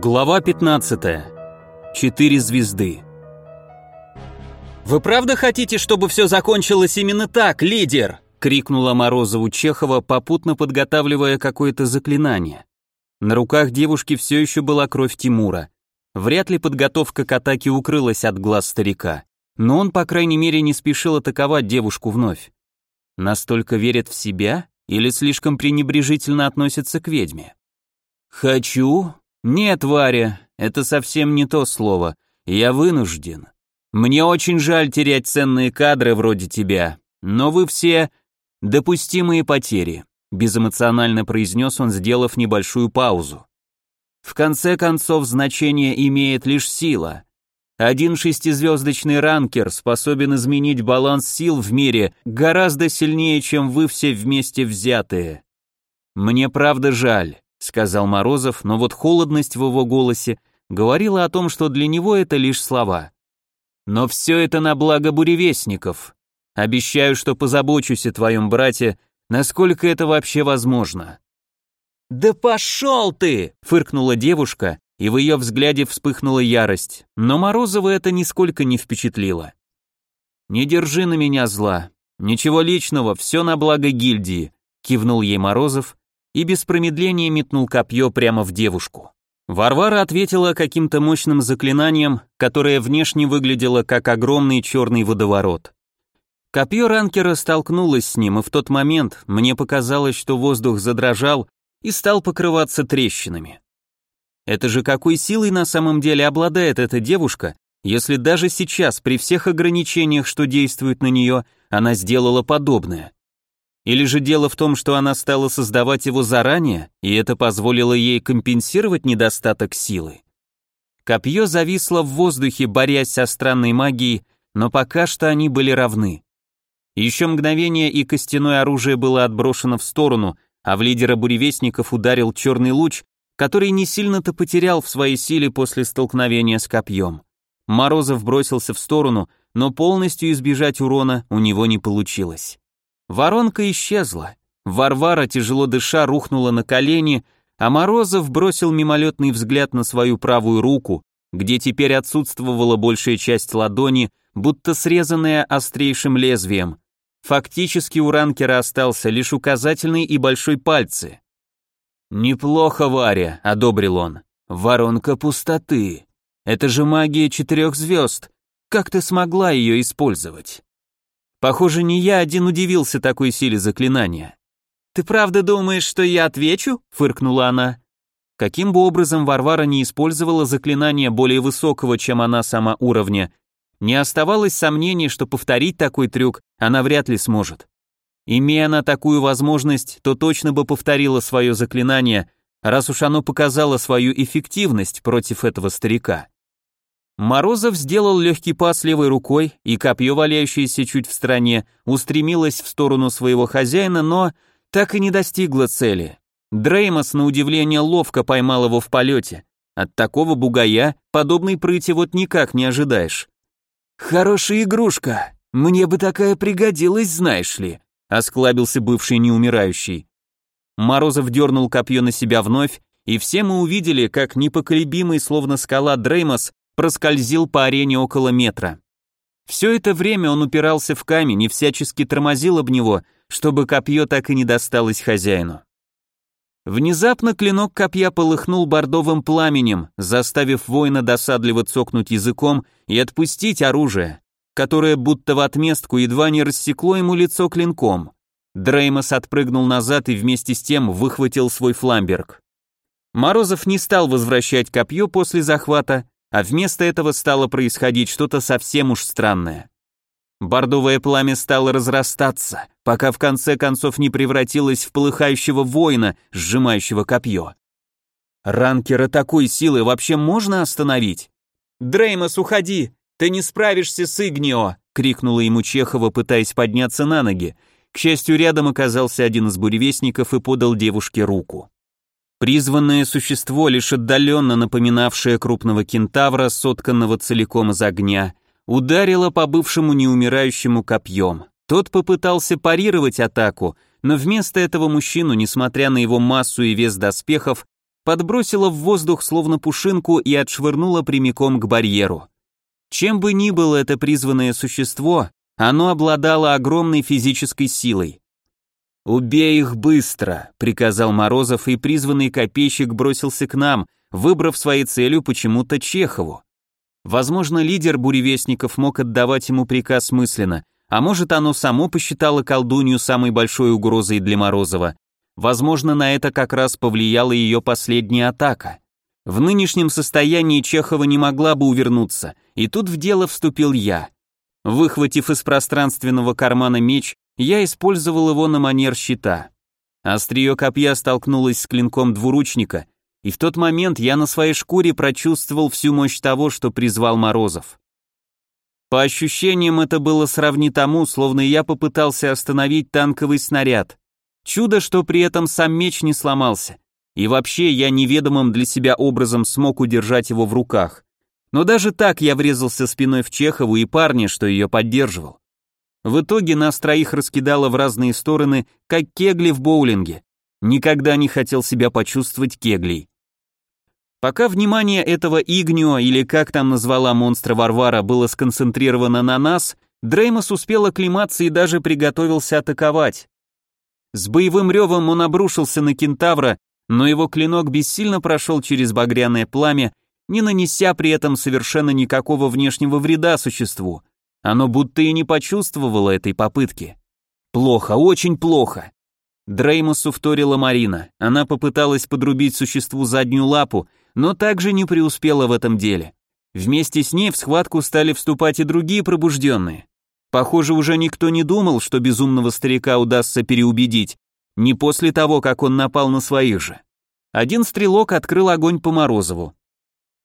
Глава 15. Четыре звезды. «Вы правда хотите, чтобы все закончилось именно так, лидер?» — крикнула Морозову Чехова, попутно подготавливая какое-то заклинание. На руках девушки все еще была кровь Тимура. Вряд ли подготовка к атаке укрылась от глаз старика, но он, по крайней мере, не спешил атаковать девушку вновь. Настолько верит в себя или слишком пренебрежительно относится к ведьме? «Хочу «Нет, Варя, это совсем не то слово. Я вынужден. Мне очень жаль терять ценные кадры вроде тебя, но вы все допустимые потери», безэмоционально произнес он, сделав небольшую паузу. В конце концов, значение имеет лишь сила. Один шестизвездочный ранкер способен изменить баланс сил в мире гораздо сильнее, чем вы все вместе взятые. Мне правда жаль сказал Морозов, но вот холодность в его голосе говорила о том, что для него это лишь слова. Но все это на благо буревестников. Обещаю, что позабочусь о твоем брате, насколько это вообще возможно. Да пошел ты! фыркнула девушка, и в ее взгляде вспыхнула ярость, но Морозова это нисколько не впечатлило. Не держи на меня зла. Ничего личного, все на благо гильдии, кивнул ей Морозов и без промедления метнул копье прямо в девушку. Варвара ответила каким-то мощным заклинанием, которое внешне выглядело как огромный черный водоворот. Копье ранкера столкнулось с ним, и в тот момент мне показалось, что воздух задрожал и стал покрываться трещинами. Это же какой силой на самом деле обладает эта девушка, если даже сейчас, при всех ограничениях, что действуют на нее, она сделала подобное. Или же дело в том, что она стала создавать его заранее, и это позволило ей компенсировать недостаток силы? Копье зависло в воздухе, борясь со странной магией, но пока что они были равны. Еще мгновение, и костяное оружие было отброшено в сторону, а в лидера буревестников ударил черный луч, который не сильно-то потерял в своей силе после столкновения с копьем. Морозов бросился в сторону, но полностью избежать урона у него не получилось. Воронка исчезла. Варвара, тяжело дыша, рухнула на колени, а Морозов бросил мимолетный взгляд на свою правую руку, где теперь отсутствовала большая часть ладони, будто срезанная острейшим лезвием. Фактически у ранкера остался лишь указательный и большой пальцы. «Неплохо, Варя», — одобрил он. «Воронка пустоты. Это же магия четырех звезд. Как ты смогла ее использовать?» Похоже, не я один удивился такой силе заклинания. «Ты правда думаешь, что я отвечу?» — фыркнула она. Каким бы образом Варвара не использовала заклинание более высокого, чем она сама уровня, не оставалось сомнений, что повторить такой трюк она вряд ли сможет. Имея она такую возможность, то точно бы повторила свое заклинание, раз уж оно показало свою эффективность против этого старика. Морозов сделал легкий пас левой рукой, и копье, валяющееся чуть в стороне, устремилось в сторону своего хозяина, но так и не достигло цели. Дреймос, на удивление, ловко поймал его в полете. От такого бугая подобной прыти вот никак не ожидаешь. «Хорошая игрушка, мне бы такая пригодилась, знаешь ли», осклабился бывший неумирающий. Морозов дернул копье на себя вновь, и все мы увидели, как непоколебимый, словно скала Дреймос, проскользил по арене около метра. Все это время он упирался в камень и всячески тормозил об него, чтобы копье так и не досталось хозяину. Внезапно клинок копья полыхнул бордовым пламенем, заставив воина досадливо цокнуть языком и отпустить оружие, которое будто в отместку едва не рассекло ему лицо клинком. Дреймос отпрыгнул назад и вместе с тем выхватил свой фламберг. Морозов не стал возвращать копье после захвата, а вместо этого стало происходить что-то совсем уж странное. Бордовое пламя стало разрастаться, пока в конце концов не превратилось в полыхающего воина, сжимающего копье. Ранкера такой силы вообще можно остановить? «Дреймос, уходи! Ты не справишься с Игнио!» — крикнула ему Чехова, пытаясь подняться на ноги. К счастью, рядом оказался один из буревестников и подал девушке руку. Призванное существо, лишь отдаленно напоминавшее крупного кентавра, сотканного целиком из огня, ударило по бывшему неумирающему копьем. Тот попытался парировать атаку, но вместо этого мужчину, несмотря на его массу и вес доспехов, подбросила в воздух словно пушинку и отшвырнула прямиком к барьеру. Чем бы ни было это призванное существо, оно обладало огромной физической силой. «Убей их быстро», — приказал Морозов, и призванный копейщик бросился к нам, выбрав своей целью почему-то Чехову. Возможно, лидер буревестников мог отдавать ему приказ мысленно, а может, оно само посчитало колдунью самой большой угрозой для Морозова. Возможно, на это как раз повлияла ее последняя атака. В нынешнем состоянии Чехова не могла бы увернуться, и тут в дело вступил я. Выхватив из пространственного кармана меч, я использовал его на манер щита. Острие копья столкнулось с клинком двуручника, и в тот момент я на своей шкуре прочувствовал всю мощь того, что призвал Морозов. По ощущениям это было сравни тому, словно я попытался остановить танковый снаряд. Чудо, что при этом сам меч не сломался. И вообще я неведомым для себя образом смог удержать его в руках. Но даже так я врезался спиной в Чехову и парня, что ее поддерживал. В итоге нас троих раскидало в разные стороны, как кегли в боулинге. Никогда не хотел себя почувствовать кеглей. Пока внимание этого Игнио, или как там назвала монстра Варвара, было сконцентрировано на нас, Дреймос успел оклематься и даже приготовился атаковать. С боевым ревом он обрушился на кентавра, но его клинок бессильно прошел через багряное пламя, не нанеся при этом совершенно никакого внешнего вреда существу. Оно будто и не почувствовало этой попытки. Плохо, очень плохо. Дреймусу вторила Марина. Она попыталась подрубить существу заднюю лапу, но также не преуспела в этом деле. Вместе с ней в схватку стали вступать и другие пробужденные. Похоже, уже никто не думал, что безумного старика удастся переубедить, не после того, как он напал на своих же. Один стрелок открыл огонь по Морозову.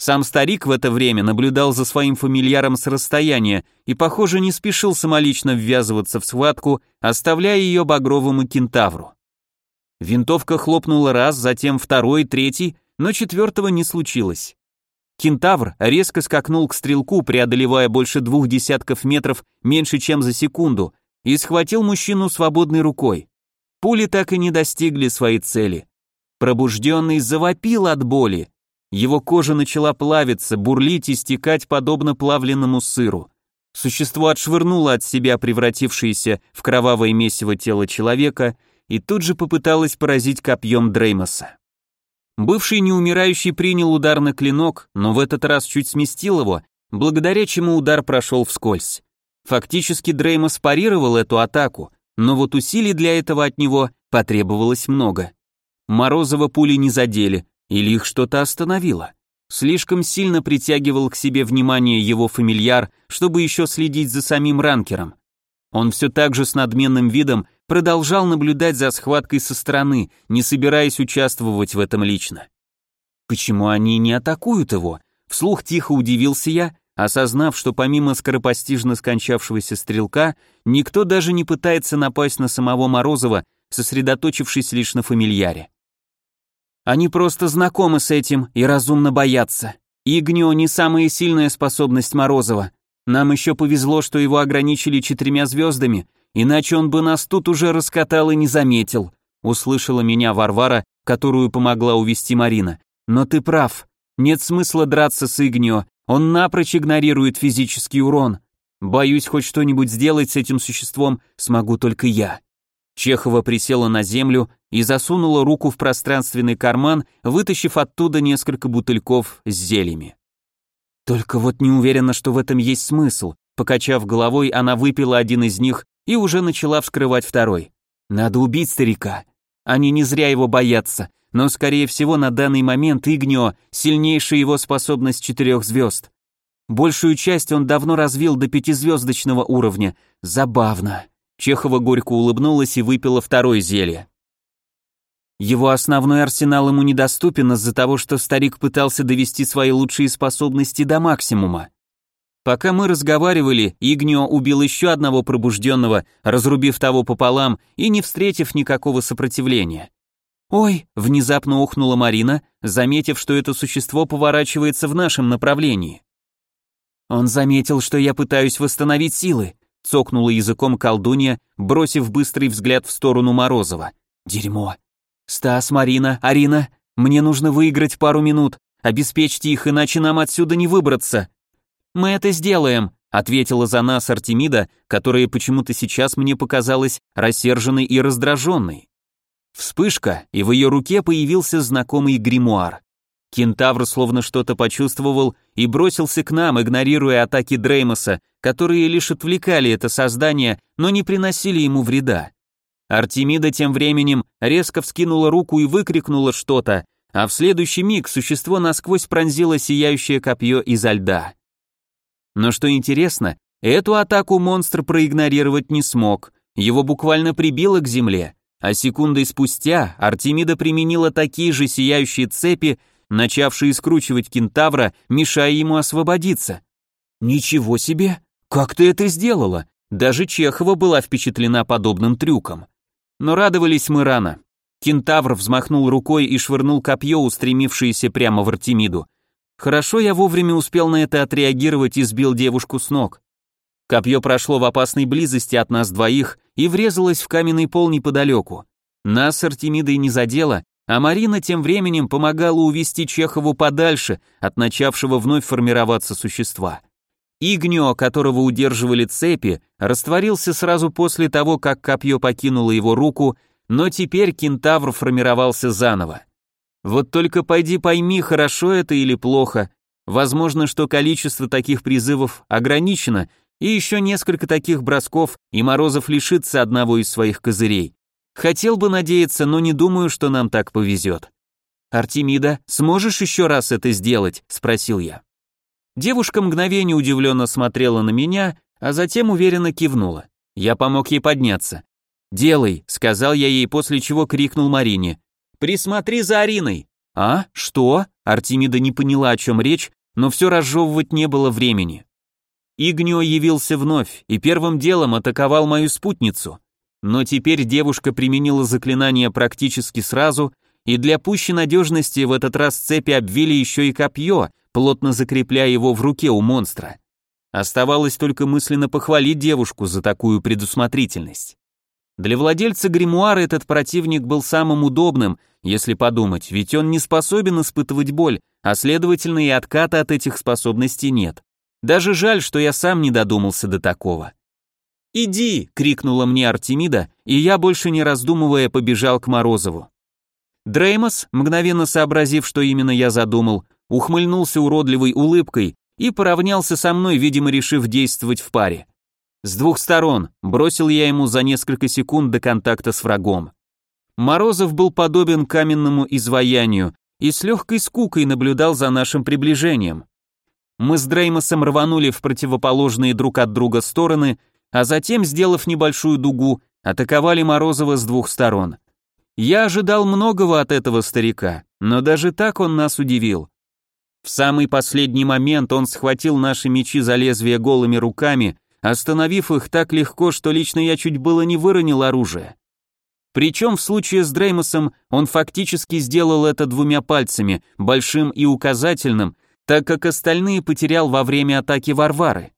Сам старик в это время наблюдал за своим фамильяром с расстояния и, похоже, не спешил самолично ввязываться в схватку, оставляя ее багровому кентавру. Винтовка хлопнула раз, затем второй, третий, но четвертого не случилось. Кентавр резко скакнул к стрелку, преодолевая больше двух десятков метров меньше, чем за секунду, и схватил мужчину свободной рукой. Пули так и не достигли своей цели. Пробужденный завопил от боли, его кожа начала плавиться, бурлить и стекать подобно плавленному сыру. Существо отшвырнуло от себя превратившееся в кровавое месиво тело человека и тут же попыталось поразить копьем Дреймоса. Бывший неумирающий принял удар на клинок, но в этот раз чуть сместил его, благодаря чему удар прошел вскользь. Фактически Дреймос парировал эту атаку, но вот усилий для этого от него потребовалось много. Морозова пули не задели, или их что-то остановило? Слишком сильно притягивал к себе внимание его фамильяр, чтобы еще следить за самим ранкером. Он все так же с надменным видом продолжал наблюдать за схваткой со стороны, не собираясь участвовать в этом лично. Почему они не атакуют его? Вслух тихо удивился я, осознав, что помимо скоропостижно скончавшегося стрелка, никто даже не пытается напасть на самого Морозова, сосредоточившись лишь на фамильяре. Они просто знакомы с этим и разумно боятся. Игнио не самая сильная способность Морозова. Нам еще повезло, что его ограничили четырьмя звездами, иначе он бы нас тут уже раскатал и не заметил. Услышала меня Варвара, которую помогла увести Марина. Но ты прав. Нет смысла драться с Игнио. Он напрочь игнорирует физический урон. Боюсь, хоть что-нибудь сделать с этим существом смогу только я. Чехова присела на землю и засунула руку в пространственный карман, вытащив оттуда несколько бутыльков с зельями. Только вот не уверена, что в этом есть смысл. Покачав головой, она выпила один из них и уже начала вскрывать второй. Надо убить старика. Они не зря его боятся, но, скорее всего, на данный момент Игнио — сильнейшая его способность четырех звезд. Большую часть он давно развил до пятизвездочного уровня. Забавно. Чехова горько улыбнулась и выпила второе зелье. Его основной арсенал ему недоступен из-за того, что старик пытался довести свои лучшие способности до максимума. Пока мы разговаривали, Игнио убил еще одного пробужденного, разрубив того пополам и не встретив никакого сопротивления. «Ой!» — внезапно ухнула Марина, заметив, что это существо поворачивается в нашем направлении. Он заметил, что я пытаюсь восстановить силы цокнула языком колдунья, бросив быстрый взгляд в сторону Морозова. Дерьмо. Стас, Марина, Арина, Мне нужно выиграть пару минут. Обеспечьте их, иначе нам отсюда не выбраться». «Мы это сделаем», — ответила за нас Артемида, которая почему-то сейчас мне показалась рассерженной и раздраженной. Вспышка, и в ее руке появился знакомый гримуар. Кентавр словно что-то почувствовал и бросился к нам, игнорируя атаки Дреймоса, которые лишь отвлекали это создание, но не приносили ему вреда. Артемида тем временем резко вскинула руку и выкрикнула что-то, а в следующий миг существо насквозь пронзило сияющее копье изо льда. Но что интересно, эту атаку монстр проигнорировать не смог, его буквально прибило к земле, а секундой спустя Артемида применила такие же сияющие цепи, начавшие скручивать кентавра, мешая ему освободиться. «Ничего себе! Как ты это сделала?» Даже Чехова была впечатлена подобным трюком. Но радовались мы рано. Кентавр взмахнул рукой и швырнул копье, устремившееся прямо в Артемиду. Хорошо я вовремя успел на это отреагировать и сбил девушку с ног. Копье прошло в опасной близости от нас двоих и врезалось в каменный пол неподалеку. Нас с Артемидой не задело, а Марина тем временем помогала увести Чехову подальше от начавшего вновь формироваться существа. Игнио, которого удерживали цепи, растворился сразу после того, как копье покинуло его руку, но теперь кентавр формировался заново. Вот только пойди пойми, хорошо это или плохо. Возможно, что количество таких призывов ограничено, и еще несколько таких бросков, и Морозов лишится одного из своих козырей. Хотел бы надеяться, но не думаю, что нам так повезет. «Артемида, сможешь еще раз это сделать?» – спросил я. Девушка мгновение удивленно смотрела на меня, а затем уверенно кивнула. Я помог ей подняться. «Делай», — сказал я ей, после чего крикнул Марине. «Присмотри за Ариной». «А? Что?» Артемида не поняла, о чем речь, но все разжевывать не было времени. Игнио явился вновь и первым делом атаковал мою спутницу. Но теперь девушка применила заклинание практически сразу, и для пущей надежности в этот раз цепи обвили еще и копье, плотно закрепляя его в руке у монстра. Оставалось только мысленно похвалить девушку за такую предусмотрительность. Для владельца гримуара этот противник был самым удобным, если подумать, ведь он не способен испытывать боль, а следовательно и отката от этих способностей нет. Даже жаль, что я сам не додумался до такого. «Иди!» — крикнула мне Артемида, и я, больше не раздумывая, побежал к Морозову. Дреймос, мгновенно сообразив, что именно я задумал, ухмыльнулся уродливой улыбкой и поравнялся со мной, видимо, решив действовать в паре. С двух сторон бросил я ему за несколько секунд до контакта с врагом. Морозов был подобен каменному изваянию и с легкой скукой наблюдал за нашим приближением. Мы с Дреймосом рванули в противоположные друг от друга стороны, а затем, сделав небольшую дугу, атаковали Морозова с двух сторон. Я ожидал многого от этого старика, но даже так он нас удивил. В самый последний момент он схватил наши мечи за лезвие голыми руками, остановив их так легко, что лично я чуть было не выронил оружие. Причем в случае с Дреймосом он фактически сделал это двумя пальцами, большим и указательным, так как остальные потерял во время атаки Варвары.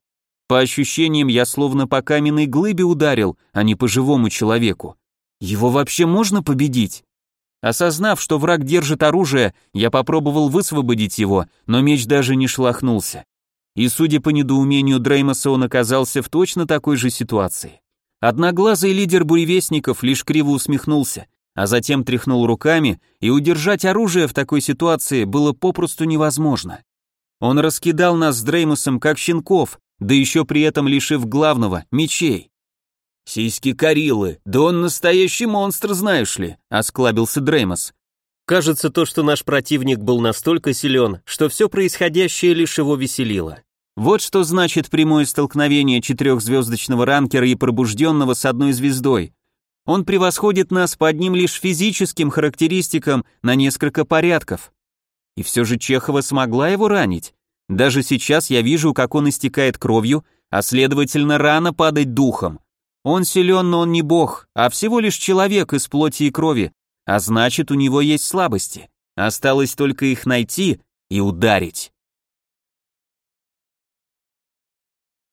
По ощущениям, я словно по каменной глыбе ударил, а не по живому человеку. Его вообще можно победить? Осознав, что враг держит оружие, я попробовал высвободить его, но меч даже не шлахнулся. И судя по недоумению Дреймоса, он оказался в точно такой же ситуации. Одноглазый лидер буревестников лишь криво усмехнулся, а затем тряхнул руками, и удержать оружие в такой ситуации было попросту невозможно. Он раскидал нас с Дреймусом как щенков, да еще при этом лишив главного – мечей. «Сиськи Карилы, да он настоящий монстр, знаешь ли», – осклабился Дреймос. Кажется, то, что наш противник был настолько силен, что все происходящее лишь его веселило. Вот что значит прямое столкновение четырехзвездочного ранкера и пробужденного с одной звездой. Он превосходит нас по одним лишь физическим характеристикам на несколько порядков. И все же Чехова смогла его ранить. Даже сейчас я вижу, как он истекает кровью, а следовательно рано падать духом. Он силен, но он не бог, а всего лишь человек из плоти и крови, а значит у него есть слабости. Осталось только их найти и ударить.